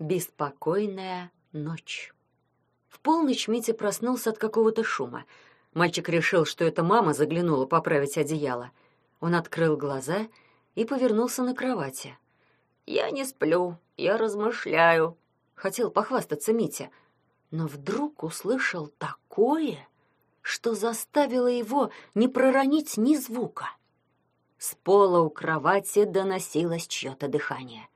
Беспокойная ночь. В полночь Митя проснулся от какого-то шума. Мальчик решил, что это мама заглянула поправить одеяло. Он открыл глаза и повернулся на кровати. «Я не сплю, я размышляю», — хотел похвастаться Митя. Но вдруг услышал такое, что заставило его не проронить ни звука. С пола у кровати доносилось чье-то дыхание.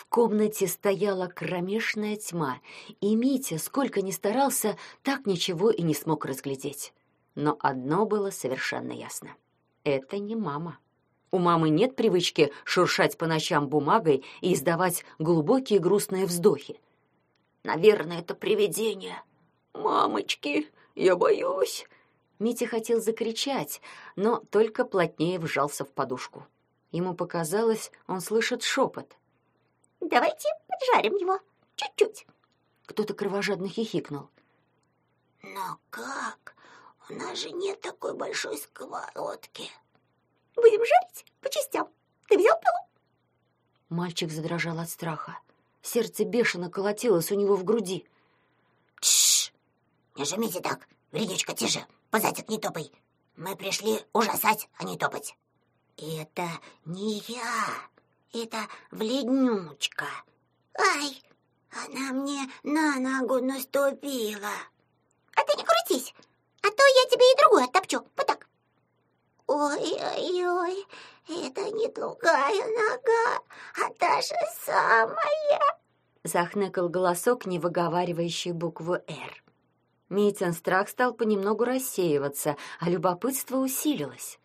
В комнате стояла кромешная тьма, и Митя, сколько ни старался, так ничего и не смог разглядеть. Но одно было совершенно ясно. Это не мама. У мамы нет привычки шуршать по ночам бумагой и издавать глубокие грустные вздохи. Наверное, это привидение. Мамочки, я боюсь. Митя хотел закричать, но только плотнее вжался в подушку. Ему показалось, он слышит шепот. Давайте поджарим его. Чуть-чуть. Кто-то кровожадно хихикнул. Но как? У нас же нет такой большой сковородки. Будем жарить по частям. Ты взял пилу? Мальчик задрожал от страха. Сердце бешено колотилось у него в груди. Тш! Не жмите так. Вредючка, тише. Позатик не топай. Мы пришли ужасать, а не топать. Это не я. Это вледнючка. Ай, она мне на ногу наступила. А ты не крутись, а то я тебе и другую оттопчу. Вот так. Ой-ой-ой, это не другая нога, а та же самая. Захныкал голосок, не выговаривающий букву «Р». Митин страх стал понемногу рассеиваться, а любопытство усилилось.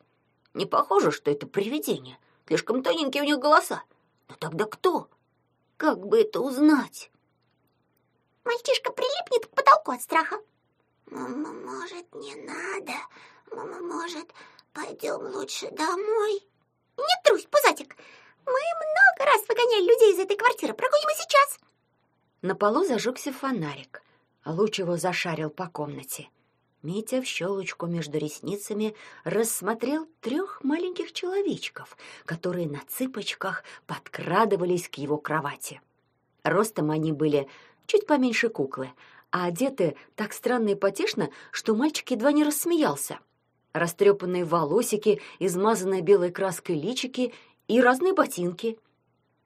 Не похоже, что это привидение. Слишком тоненькие у них голоса. Но тогда кто? Как бы это узнать? Мальчишка прилипнет к потолку от страха. Может, не надо? Может, пойдем лучше домой? Не трусь, пузатик. Мы много раз выгоняли людей из этой квартиры. Прогоним и сейчас. На полу зажегся фонарик. Луч его зашарил по комнате. Митя в щелочку между ресницами рассмотрел трех маленьких человечков, которые на цыпочках подкрадывались к его кровати. Ростом они были чуть поменьше куклы, а одеты так странно и потешно, что мальчик едва не рассмеялся. Растрепанные волосики, измазанные белой краской личики и разные ботинки.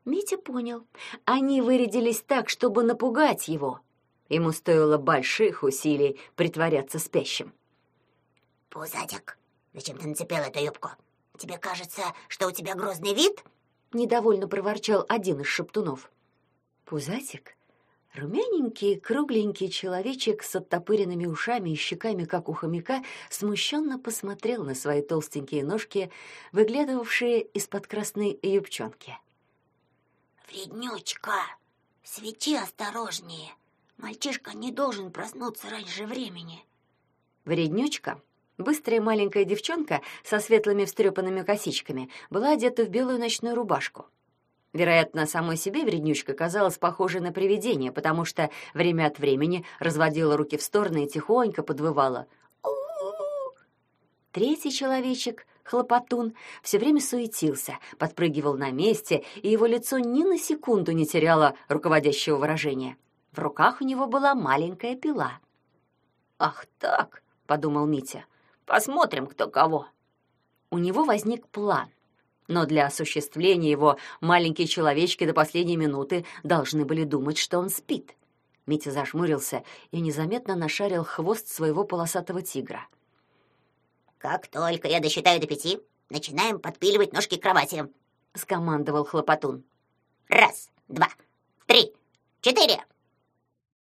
Митя понял, они вырядились так, чтобы напугать его — Ему стоило больших усилий притворяться спящим. «Пузатик, зачем ты нацепил эту юбку? Тебе кажется, что у тебя грозный вид?» Недовольно проворчал один из шептунов. Пузатик, румяненький, кругленький человечек с оттопыренными ушами и щеками, как у хомяка, смущенно посмотрел на свои толстенькие ножки, выглядывавшие из-под красной юбчонки. «Вреднючка, свети осторожнее!» Мальчишка не должен проснуться раньше времени. Вреднючка, быстрая маленькая девчонка со светлыми встрепанными косичками, была одета в белую ночную рубашку. Вероятно, самой себе вреднючка казалась похожей на привидение, потому что время от времени разводила руки в стороны и тихонько подвывала. Третий человечек, хлопотун, все время суетился, подпрыгивал на месте, и его лицо ни на секунду не теряло руководящего выражения. В руках у него была маленькая пила. «Ах так!» — подумал Митя. «Посмотрим, кто кого». У него возник план. Но для осуществления его маленькие человечки до последней минуты должны были думать, что он спит. Митя зажмурился и незаметно нашарил хвост своего полосатого тигра. «Как только я досчитаю до пяти, начинаем подпиливать ножки к кровати», — скомандовал хлопотун. «Раз, два, три, четыре!»